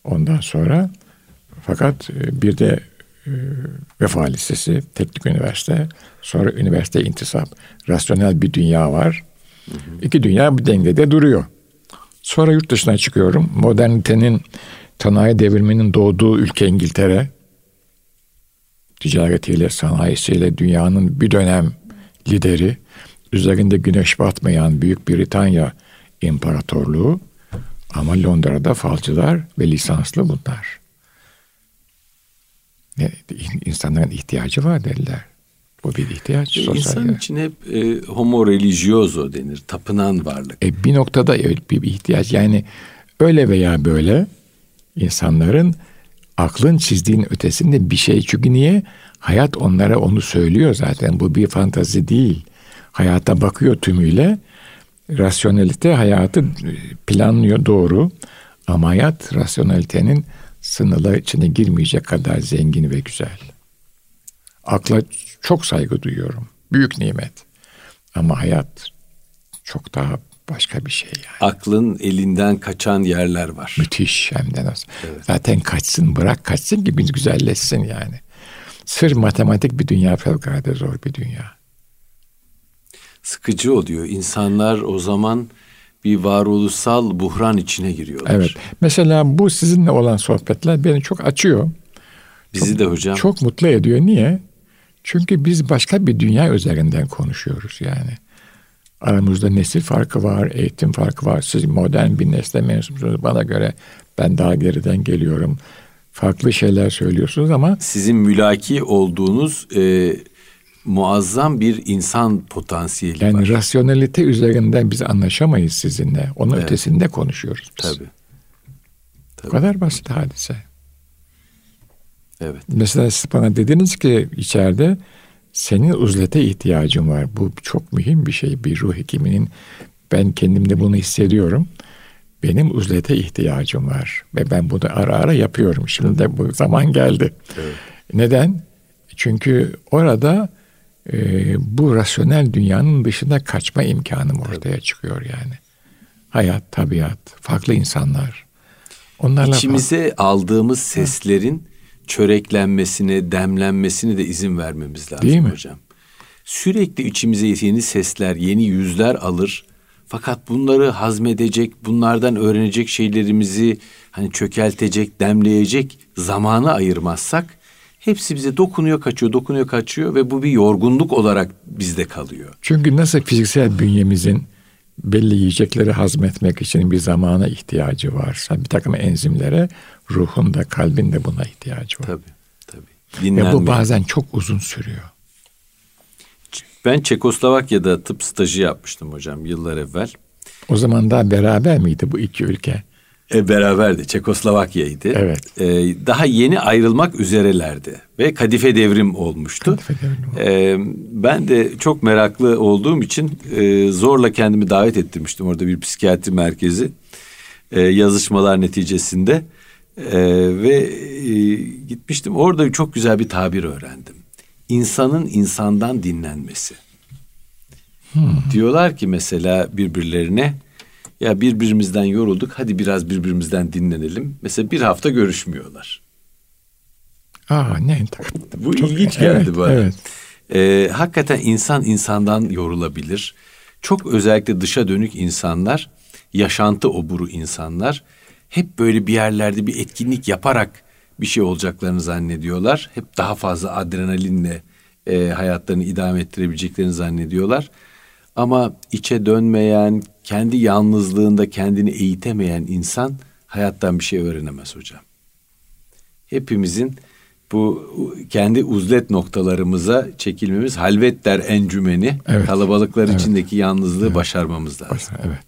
Speaker 2: ondan sonra fakat e, bir de e, Vefa Lisesi, Teknik Üniversite, sonra üniversite intisap, rasyonel bir dünya var. İki dünya bir dengede duruyor. Sonra yurt dışına çıkıyorum. Modernitenin, sanayi devriminin doğduğu ülke İngiltere. Ticaretiyle, sanayisiyle dünyanın bir dönem lideri. Üzerinde güneş batmayan Büyük Britanya İmparatorluğu. Ama Londra'da falcılar ve lisanslı bunlar. İnsanların ihtiyacı var dediler. Bu bir ihtiyaç.
Speaker 1: E, insan için hep e, homo religioso denir. Tapınan varlık.
Speaker 2: E, bir noktada evet bir, bir ihtiyaç. Yani öyle veya böyle insanların aklın çizdiğin ötesinde bir şey. Çünkü niye? Hayat onlara onu söylüyor zaten. Bu bir fantazi değil. Hayata bakıyor tümüyle. Rasyonelite hayatı planlıyor doğru. Ama hayat rasyonelitenin sınırlar içine girmeyecek kadar zengin ve güzel. Akla çok saygı duyuyorum. Büyük nimet. Ama hayat çok daha başka bir şey yani.
Speaker 1: Aklın elinden kaçan yerler var.
Speaker 2: Müthiş hem de nasıl. Evet. Zaten kaçsın bırak kaçsın ki biz güzelleşsin yani. Sır matematik bir dünya fevkalade zor bir dünya.
Speaker 1: Sıkıcı oluyor. İnsanlar o zaman bir varoluşsal buhran içine giriyorlar.
Speaker 2: Evet. Mesela bu sizinle olan sohbetler beni çok açıyor.
Speaker 1: Bizi çok, de hocam.
Speaker 2: Çok mutlu ediyor. Niye? Çünkü biz başka bir dünya üzerinden konuşuyoruz yani. Aramızda nesil farkı var, eğitim farkı var. Siz modern bir nesle mensupsunuz. Bana göre ben daha geriden geliyorum. Farklı şeyler söylüyorsunuz ama...
Speaker 1: Sizin mülaki olduğunuz e, muazzam bir insan potansiyeli
Speaker 2: yani
Speaker 1: var.
Speaker 2: Yani rasyonelite üzerinden biz anlaşamayız sizinle. Onun evet. ötesinde konuşuyoruz biz. Tabii. Tabii. Bu kadar basit hadise.
Speaker 1: Evet.
Speaker 2: Mesela siz bana dediniz ki içeride senin uzlete ihtiyacın var. Bu çok mühim bir şey. Bir ruh hekiminin ben kendimde bunu hissediyorum. Benim uzlete ihtiyacım var. Ve ben bunu ara ara yapıyorum. Şimdi de bu zaman geldi. Evet. Neden? Çünkü orada e, bu rasyonel dünyanın dışına kaçma imkanım ortaya Tabii. çıkıyor yani. Hayat, tabiat, farklı insanlar.
Speaker 1: Onlarla İçimize farklı. aldığımız seslerin çöreklenmesine, demlenmesine de izin vermemiz lazım Değil mi? hocam. Sürekli içimize yeni sesler, yeni yüzler alır. Fakat bunları hazmedecek, bunlardan öğrenecek şeylerimizi hani çökeltecek, demleyecek zamanı ayırmazsak hepsi bize dokunuyor, kaçıyor, dokunuyor, kaçıyor ve bu bir yorgunluk olarak bizde kalıyor.
Speaker 2: Çünkü nasıl fiziksel bünyemizin belli yiyecekleri hazmetmek için bir zamana ihtiyacı varsa bir takım enzimlere ruhun da kalbin de buna ihtiyacı var.
Speaker 1: Tabii tabii. Dinlenme.
Speaker 2: Ve bu bazen çok uzun sürüyor.
Speaker 1: Ben Çekoslovakya'da tıp stajı yapmıştım hocam yıllar evvel.
Speaker 2: O zaman daha beraber miydi bu iki ülke?
Speaker 1: E, beraberdi. Çekoslovakya'ydı.
Speaker 2: Evet.
Speaker 1: E, daha yeni ayrılmak üzerelerdi. Ve kadife devrim olmuştu. Kadife devrim e, ben de çok meraklı olduğum için e, zorla kendimi davet ettirmiştim. Orada bir psikiyatri merkezi. E, yazışmalar neticesinde. E, ve e, gitmiştim. Orada çok güzel bir tabir öğrendim. İnsanın insandan dinlenmesi. Hmm. Diyorlar ki mesela birbirlerine ya birbirimizden yorulduk hadi biraz birbirimizden dinlenelim. Mesela bir hafta görüşmüyorlar.
Speaker 2: Aa ne?
Speaker 1: Bu Çok, ilginç geldi evet, bana. Evet. Ee, hakikaten insan insandan yorulabilir. Çok özellikle dışa dönük insanlar, yaşantı oburu insanlar hep böyle bir yerlerde bir etkinlik yaparak bir şey olacaklarını zannediyorlar. Hep daha fazla adrenalinle e, hayatlarını idame ettirebileceklerini zannediyorlar. Ama içe dönmeyen, kendi yalnızlığında kendini eğitemeyen insan hayattan bir şey öğrenemez hocam. Hepimizin bu kendi uzlet noktalarımıza çekilmemiz halvet der encümeni evet. kalabalıklar evet. içindeki yalnızlığı evet. başarmamız lazım.
Speaker 2: Evet.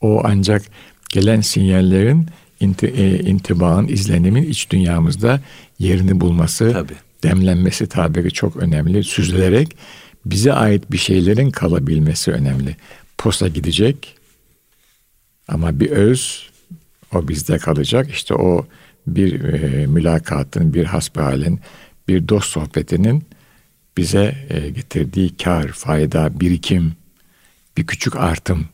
Speaker 2: O ancak gelen sinyallerin inti, e, intibağın, izlenimin iç dünyamızda yerini bulması, Tabii. demlenmesi tabiri çok önemli. Süzülerek bize ait bir şeylerin kalabilmesi önemli. Posta gidecek ama bir öz o bizde kalacak. İşte o bir e, mülakatın, bir hasbihalin, bir dost sohbetinin bize e, getirdiği kar, fayda, birikim, bir küçük artım.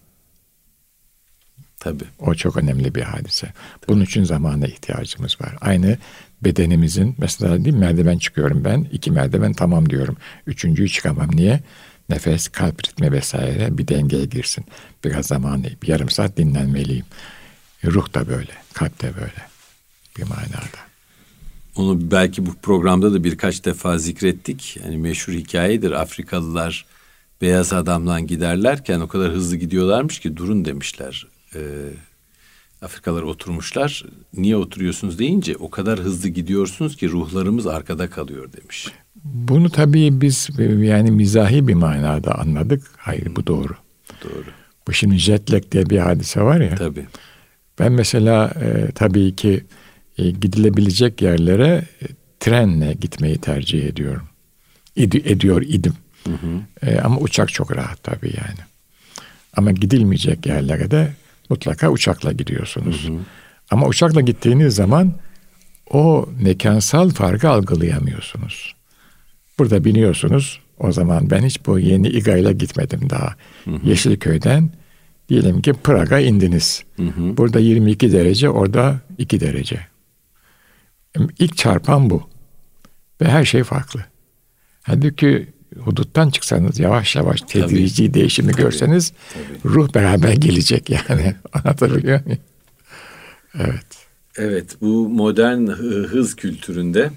Speaker 1: Tabii.
Speaker 2: O çok önemli bir hadise. Bunun için zamana ihtiyacımız var. Aynı bedenimizin mesela değil merdiven çıkıyorum ben. iki merdiven tamam diyorum. Üçüncüyü çıkamam. Niye? Nefes, kalp ritmi vesaire bir dengeye girsin. Biraz zamanı, bir yarım saat dinlenmeliyim. Ruh da böyle, kalp de böyle bir manada.
Speaker 1: Onu belki bu programda da birkaç defa zikrettik. Yani meşhur hikayedir. Afrikalılar beyaz adamdan giderlerken o kadar hızlı gidiyorlarmış ki durun demişler. Ee, Afrikalılar oturmuşlar. Niye oturuyorsunuz deyince o kadar hızlı gidiyorsunuz ki ruhlarımız arkada kalıyor demiş.
Speaker 2: Bunu tabii biz yani mizahi bir manada anladık. Hayır bu doğru.
Speaker 1: Doğru.
Speaker 2: Bu şimdi jet lag diye bir hadise var ya.
Speaker 1: Tabii.
Speaker 2: Ben mesela e, tabii ki e, gidilebilecek yerlere e, trenle gitmeyi tercih ediyorum. İdi, ediyor idim. Hı hı. E, ama uçak çok rahat tabii yani. Ama gidilmeyecek yerlere de mutlaka uçakla gidiyorsunuz. Hı hı. Ama uçakla gittiğiniz zaman o mekansal farkı algılayamıyorsunuz. Burada biniyorsunuz. O zaman ben hiç bu yeni İGA ile gitmedim daha. Hı hı. Yeşilköy'den diyelim ki Praga indiniz. Hı hı. Burada 22 derece, orada 2 derece. İlk çarpan bu. Ve her şey farklı. Halbuki huduttan çıksanız yavaş yavaş tedrici tabii. değişimi tabii. görseniz tabii. ruh beraber gelecek yani. <laughs> Anlatabiliyor muyum? Evet.
Speaker 1: Evet bu modern hız kültüründe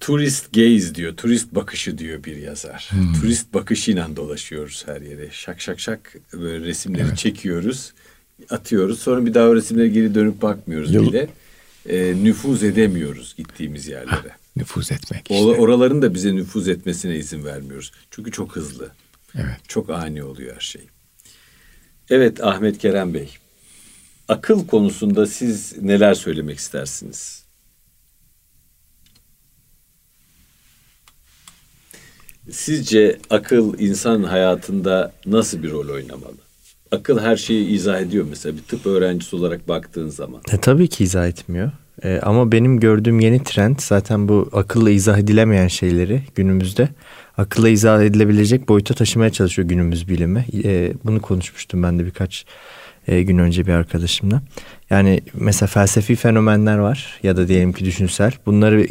Speaker 1: turist gaze diyor, turist bakışı diyor bir yazar. Hmm. Turist bakışıyla dolaşıyoruz her yere. Şak şak şak böyle resimleri evet. çekiyoruz, atıyoruz. Sonra bir daha o resimlere geri dönüp bakmıyoruz Yıl, bile e, nüfuz edemiyoruz gittiğimiz yerlere.
Speaker 2: Nüfuz etmek
Speaker 1: işte. Oraların da bize nüfuz etmesine izin vermiyoruz. Çünkü çok hızlı.
Speaker 2: Evet.
Speaker 1: Çok ani oluyor her şey. Evet Ahmet Kerem Bey. Akıl konusunda siz neler söylemek istersiniz? Sizce akıl insan hayatında nasıl bir rol oynamalı? akıl her şeyi izah ediyor mesela bir tıp öğrencisi olarak baktığın zaman.
Speaker 3: E, tabii ki izah etmiyor. E, ama benim gördüğüm yeni trend zaten bu akılla izah edilemeyen şeyleri günümüzde akılla izah edilebilecek boyuta taşımaya çalışıyor günümüz bilimi. E, bunu konuşmuştum ben de birkaç e, gün önce bir arkadaşımla. Yani mesela felsefi fenomenler var ya da diyelim ki düşünsel. Bunları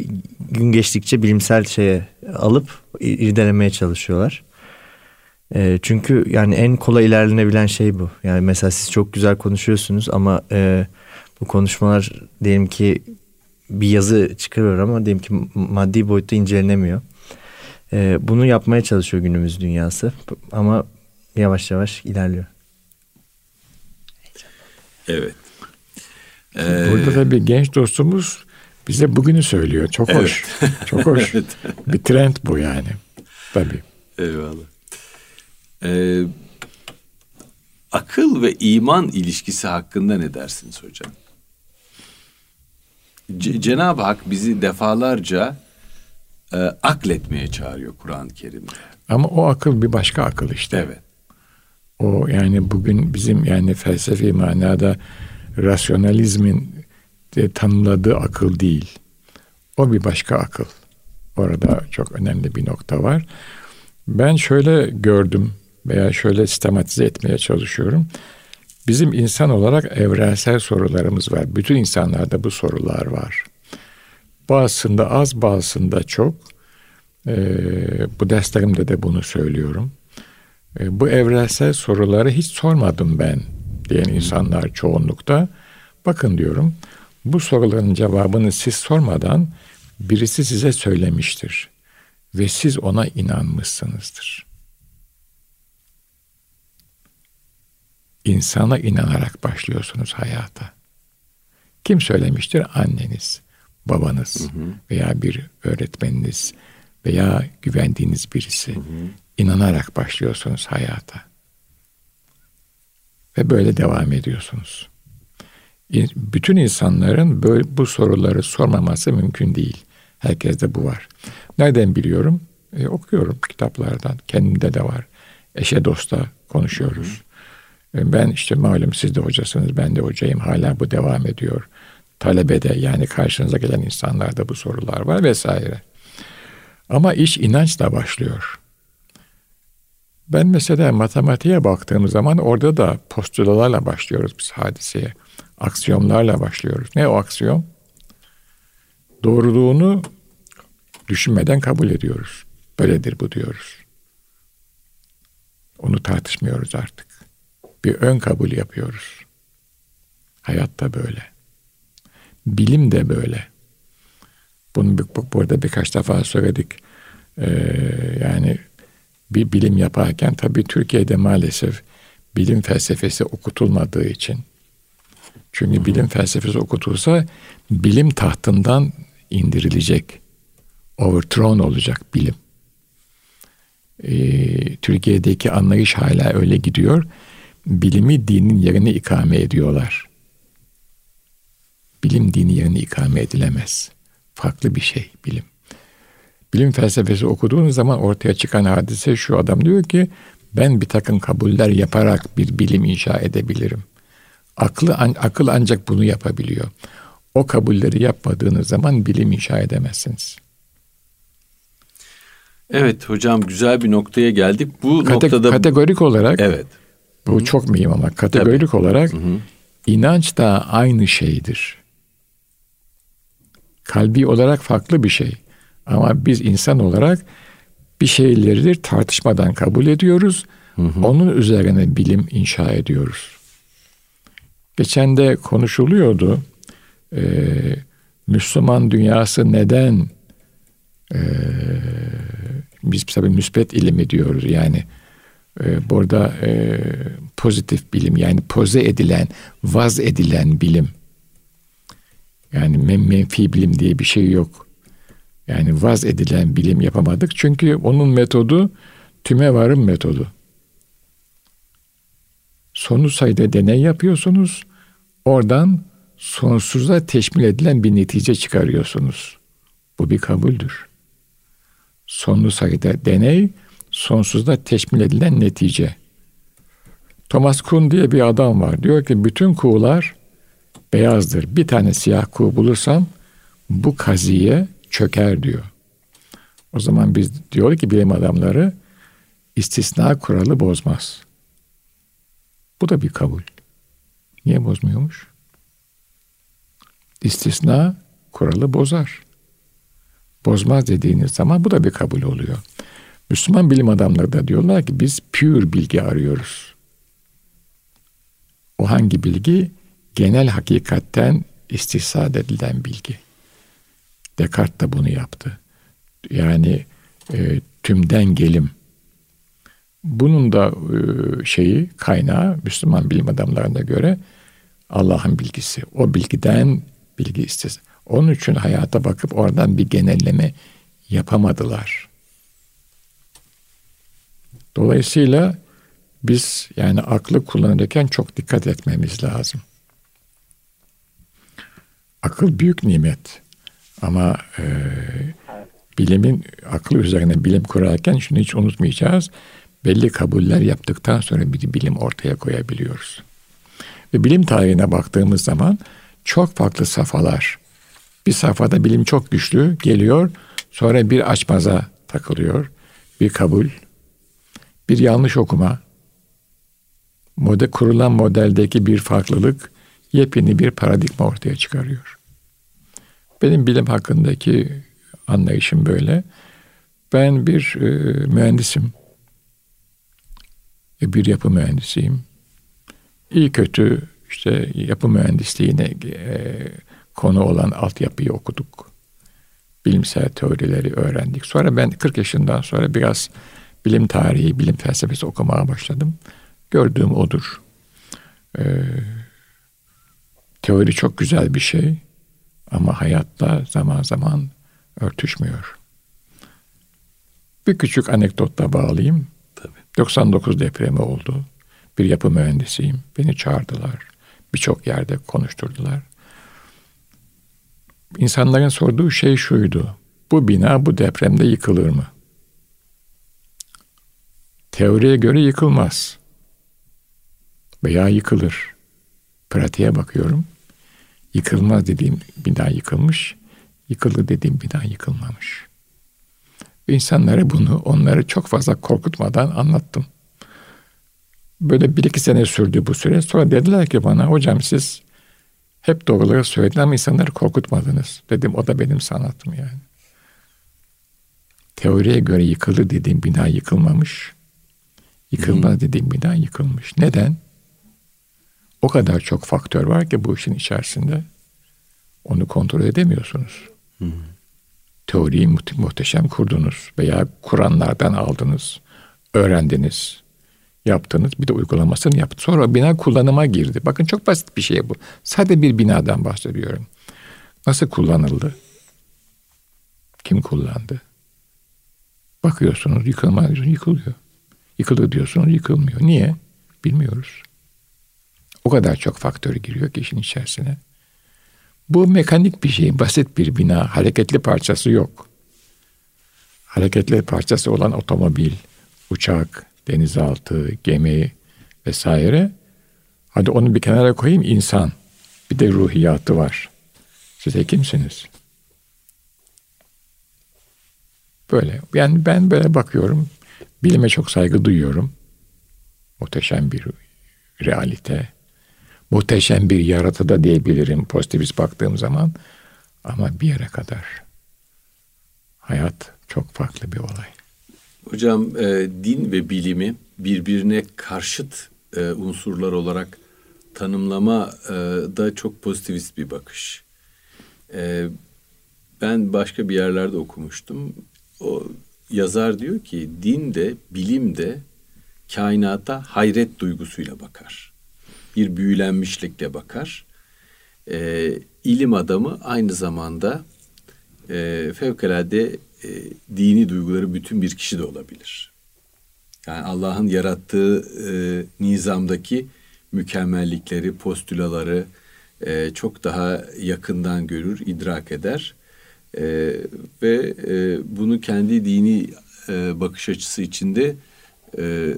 Speaker 3: gün geçtikçe bilimsel şeye alıp irdelemeye çalışıyorlar. E, çünkü yani en kolay ilerlenebilen şey bu. Yani mesela siz çok güzel konuşuyorsunuz ama e, bu konuşmalar diyelim ki bir yazı çıkarıyor ama diyelim ki maddi boyutta incelenemiyor. E, bunu yapmaya çalışıyor günümüz dünyası ama yavaş yavaş ilerliyor.
Speaker 1: Evet.
Speaker 2: Ee... Burada da bir genç dostumuz bize bugünü söylüyor. Çok hoş. Evet. <laughs> Çok hoş. <laughs> evet. Bir trend bu yani. Tabii.
Speaker 1: Eyvallah. Ee, akıl ve iman ilişkisi hakkında ne dersiniz hocam? C- Cenab-ı Hak bizi defalarca e, akletmeye çağırıyor Kur'an-ı Kerim'de.
Speaker 2: Ama o akıl bir başka akıl işte.
Speaker 1: Evet.
Speaker 2: O yani bugün bizim yani felsefi manada rasyonalizmin de tanımladığı akıl değil. O bir başka akıl. Orada çok önemli bir nokta var. Ben şöyle gördüm veya şöyle sistematize etmeye çalışıyorum. Bizim insan olarak evrensel sorularımız var. Bütün insanlarda bu sorular var. Bazısında az, bazısında çok. Ee, bu derslerimde de bunu söylüyorum. Ee, bu evrensel soruları hiç sormadım ben diyen insanlar çoğunlukta. Bakın diyorum, bu soruların cevabını siz sormadan birisi size söylemiştir. ve siz ona inanmışsınızdır. İnsana inanarak başlıyorsunuz hayata. Kim söylemiştir? Anneniz, babanız hı hı. veya bir öğretmeniniz veya güvendiğiniz birisi. Hı hı. İnanarak başlıyorsunuz hayata. Ve böyle devam ediyorsunuz. Bütün insanların böyle bu soruları sormaması mümkün değil. Herkeste bu var. Nereden biliyorum? E, okuyorum kitaplardan. Kendimde de var. Eşe dosta konuşuyoruz. E, ben işte malum siz de hocasınız, ben de hocayım. Hala bu devam ediyor. Talebede yani karşınıza gelen insanlarda bu sorular var vesaire. Ama iş inançla başlıyor. Ben mesela matematiğe baktığım zaman orada da postulalarla başlıyoruz biz hadiseye. Aksiyonlarla başlıyoruz. Ne o aksiyon? Doğruluğunu düşünmeden kabul ediyoruz. Böyledir bu diyoruz. Onu tartışmıyoruz artık. Bir ön kabul yapıyoruz. Hayatta böyle. Bilim de böyle. Bunu burada birkaç defa söyledik. Ee, yani bir bilim yaparken tabii Türkiye'de maalesef bilim felsefesi okutulmadığı için. Çünkü bilim felsefesi okutulsa bilim tahtından indirilecek. Overthrown olacak bilim. Ee, Türkiye'deki anlayış hala öyle gidiyor. Bilimi dinin yerine ikame ediyorlar. Bilim dini yerine ikame edilemez. Farklı bir şey bilim. Bilim felsefesi okuduğunuz zaman ortaya çıkan hadise şu adam diyor ki ben bir takım kabuller yaparak bir bilim inşa edebilirim. Aklı akıl ancak bunu yapabiliyor. O kabulleri yapmadığınız zaman bilim inşa edemezsiniz.
Speaker 1: Evet hocam güzel bir noktaya geldik. Bu
Speaker 2: Kate-
Speaker 1: noktada
Speaker 2: kategorik olarak
Speaker 1: Evet.
Speaker 2: Bu Hı-hı. çok mühim ama kategorik Tabii. olarak Hı-hı. inanç da aynı şeydir. Kalbi olarak farklı bir şey. Ama biz insan olarak bir şeyleri tartışmadan kabul ediyoruz. Hı hı. Onun üzerine bilim inşa ediyoruz. Geçen de konuşuluyordu. Ee, Müslüman dünyası neden e, biz tabii müspet ilimi diyoruz yani e, burada e, pozitif bilim yani poze edilen, vaz edilen bilim yani menfi bilim diye bir şey yok. Yani vaz edilen bilim yapamadık. Çünkü onun metodu tüme varım metodu. Sonu sayıda deney yapıyorsunuz. Oradan sonsuza teşmil edilen bir netice çıkarıyorsunuz. Bu bir kabuldür. Sonlu sayıda deney, sonsuzda teşmil edilen netice. Thomas Kuhn diye bir adam var. Diyor ki bütün kuğular beyazdır. Bir tane siyah kuğu bulursam bu kaziye çöker diyor. O zaman biz diyor ki bilim adamları istisna kuralı bozmaz. Bu da bir kabul. Niye bozmuyormuş? İstisna kuralı bozar. Bozmaz dediğiniz zaman bu da bir kabul oluyor. Müslüman bilim adamları da diyorlar ki biz pure bilgi arıyoruz. O hangi bilgi? Genel hakikatten istihsad edilen bilgi. Descartes de bunu yaptı. Yani e, tümden gelim. Bunun da e, şeyi kaynağı Müslüman bilim adamlarına göre Allah'ın bilgisi. O bilgiden bilgi istesin. Onun için hayata bakıp oradan bir genelleme yapamadılar. Dolayısıyla biz yani aklı kullanırken çok dikkat etmemiz lazım. Akıl büyük nimet. Ama e, bilimin aklı üzerine bilim kurarken şunu hiç unutmayacağız. Belli kabuller yaptıktan sonra bir bilim ortaya koyabiliyoruz. Ve bilim tarihine baktığımız zaman çok farklı safhalar. Bir safhada bilim çok güçlü geliyor, sonra bir açmaza takılıyor, bir kabul, bir yanlış okuma, model kurulan modeldeki bir farklılık yepyeni bir paradigma ortaya çıkarıyor. Benim bilim hakkındaki anlayışım böyle. Ben bir e, mühendisim. E, bir yapı mühendisiyim. İyi kötü işte yapı mühendisliğine e, konu olan altyapıyı okuduk. bilimsel teorileri öğrendik. Sonra ben 40 yaşından sonra biraz bilim tarihi, bilim felsefesi okumaya başladım. Gördüğüm odur. Ee, teori çok güzel bir şey ama hayatta zaman zaman örtüşmüyor. Bir küçük anekdotla bağlayayım. Tabii. 99 depremi oldu. Bir yapı mühendisiyim. Beni çağırdılar. Birçok yerde konuşturdular. İnsanların sorduğu şey şuydu. Bu bina bu depremde yıkılır mı? Teoriye göre yıkılmaz. Veya yıkılır. Pratiğe bakıyorum. Yıkılmaz dediğim bina yıkılmış. Yıkıldı dediğim bina yıkılmamış. İnsanlara bunu onları çok fazla korkutmadan anlattım. Böyle bir iki sene sürdü bu süre. Sonra dediler ki bana hocam siz hep doğruları söylediniz ama insanları korkutmadınız. Dedim o da benim sanatım yani. Teoriye göre yıkıldı dediğim bina yıkılmamış. Yıkılmaz hmm. dediğim bina yıkılmış. Neden? O kadar çok faktör var ki bu işin içerisinde. Onu kontrol edemiyorsunuz. Hmm. Teoriyi muhteşem kurdunuz veya kuranlardan aldınız, öğrendiniz, yaptınız. Bir de uygulamasını yaptı. Sonra bina kullanıma girdi. Bakın çok basit bir şey bu. Sadece bir binadan bahsediyorum. Nasıl kullanıldı? Kim kullandı? Bakıyorsunuz yıkılmaz yıkılıyor. Yıkılır diyorsunuz yıkılmıyor. Niye? Bilmiyoruz. O kadar çok faktör giriyor ki işin içerisine. Bu mekanik bir şey, basit bir bina, hareketli parçası yok. Hareketli parçası olan otomobil, uçak, denizaltı, gemi vesaire. Hadi onu bir kenara koyayım insan. Bir de ruhiyatı var. Siz kimsiniz? Böyle. Yani ben böyle bakıyorum. Bilime çok saygı duyuyorum. Muhteşem bir realite. Muhteşem bir yaratıda diyebilirim pozitivist baktığım zaman. Ama bir yere kadar. Hayat çok farklı bir olay.
Speaker 1: Hocam e, din ve bilimi birbirine karşıt e, unsurlar olarak tanımlama e, da çok pozitivist bir bakış. E, ben başka bir yerlerde okumuştum. O yazar diyor ki din de bilim de kainata hayret duygusuyla bakar. Bir büyülenmişlikle bakar. E, ilim adamı aynı zamanda e, fevkalade e, dini duyguları bütün bir kişi de olabilir. Yani Allah'ın yarattığı e, nizamdaki mükemmellikleri, postülaları e, çok daha yakından görür, idrak eder e, ve e, bunu kendi dini e, bakış açısı içinde e,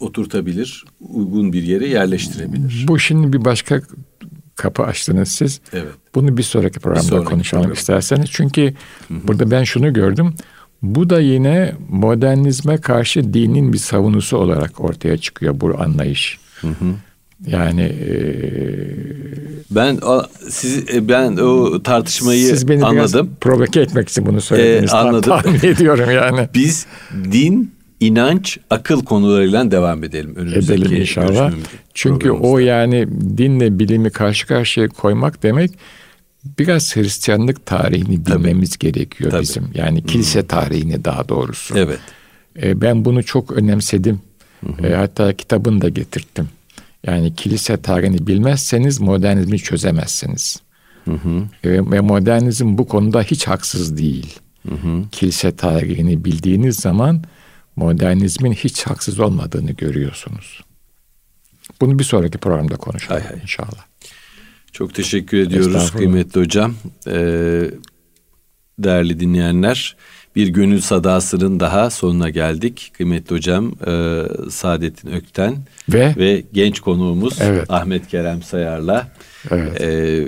Speaker 1: oturtabilir, uygun bir yere yerleştirebilir.
Speaker 2: Bu şimdi bir başka kapı açtınız siz.
Speaker 1: Evet.
Speaker 2: Bunu bir sonraki programda bir sonraki konuşalım program. isterseniz. Çünkü Hı-hı. burada ben şunu gördüm. Bu da yine modernizme karşı dinin bir savunusu olarak ortaya çıkıyor bu anlayış. Hı hı. Yani e,
Speaker 1: ben o, siz e, ben o tartışmayı siz beni anladım.
Speaker 2: Provoke etmek için bunu söylediniz. E, anladım. Tahmin <laughs> ediyorum yani.
Speaker 1: Biz din inanç, akıl konularıyla devam edelim
Speaker 2: önümüzdeki Edelim inşallah. Çünkü o yani dinle bilimi karşı karşıya koymak demek biraz Hristiyanlık tarihini bilmemiz Tabii. gerekiyor Tabii. bizim. Yani kilise hmm. tarihini daha doğrusu.
Speaker 1: Evet.
Speaker 2: E, ben bunu çok önemsedim. Hı E, hatta kitabını da getirttim. Yani kilise tarihini bilmezseniz modernizmi çözemezsiniz. Hı hı. Ve modernizm bu konuda hiç haksız değil. Hı hı. Kilise tarihini bildiğiniz zaman modernizmin hiç haksız olmadığını görüyorsunuz. Bunu bir sonraki programda konuşalım hay hay. inşallah.
Speaker 1: Çok teşekkür ediyoruz kıymetli hocam. Ee, değerli dinleyenler bir gönül sadasının daha sonuna geldik. Kıymetli hocam e, Saadettin Ökten ve, ve genç konuğumuz evet. Ahmet Kerem Sayar'la evet. e,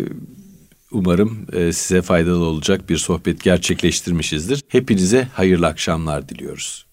Speaker 1: umarım e, size faydalı olacak bir sohbet gerçekleştirmişizdir. Hepinize hayırlı akşamlar diliyoruz.